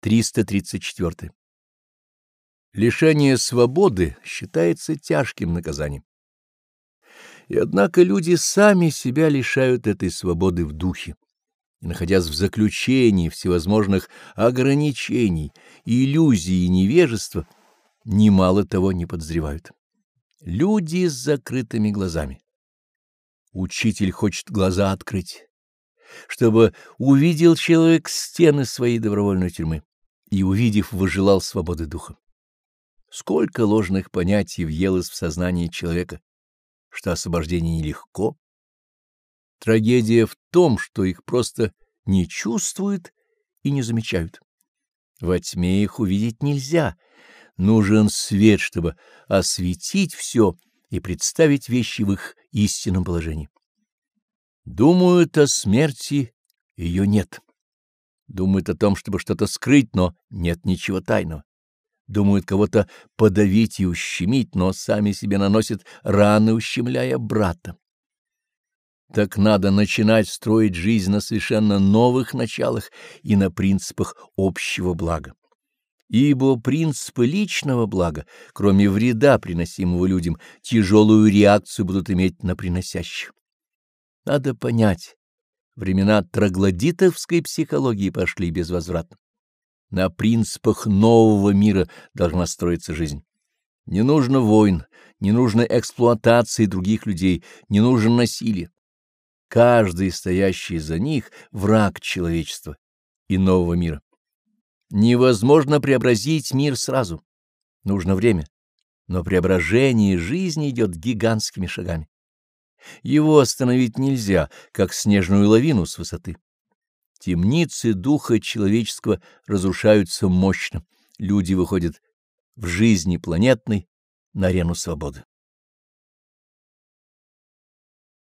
334. Лишение свободы считается тяжким наказанием. И однако люди сами себя лишают этой свободы в духе, и, находясь в заключении всевозможных ограничений, иллюзий и невежества, немало того не подозревают. Люди с закрытыми глазами. Учитель хочет глаза открыть, чтобы увидел человек стены своей добровольной тюрьмы и, увидев, выжелал свободы духа. Сколько ложных понятий въелось в сознание человека, что освобождение нелегко. Трагедия в том, что их просто не чувствуют и не замечают. Во тьме их увидеть нельзя. Нужен свет, чтобы осветить все и представить вещи в их истинном положении. Думают о смерти, ее нет. Думают о том, чтобы что-то скрыть, но нет ничего тайного. Думают кого-то подавить и ущемить, но сами себе наносят раны, ущемляя брата. Так надо начинать строить жизнь на совершенно новых началах и на принципах общего блага. Ибо принципы личного блага, кроме вреда, приносимого людям, тяжелую реакцию будут иметь на приносящих. Надо понять, Времена троглодитовской психологии пошли безвозвратно. На принципах нового мира должна строиться жизнь. Не нужно войн, не нужно эксплуатации других людей, не нужно насилия. Каждый, стоящий за них, враг человечества и нового мира. Невозможно преобразить мир сразу. Нужно время. Но преображение жизни идет гигантскими шагами. Его остановить нельзя, как снежную лавину с высоты. Темницы духа человеческого разрушаются мощно. Люди выходят в жизни планетной на арену свободы.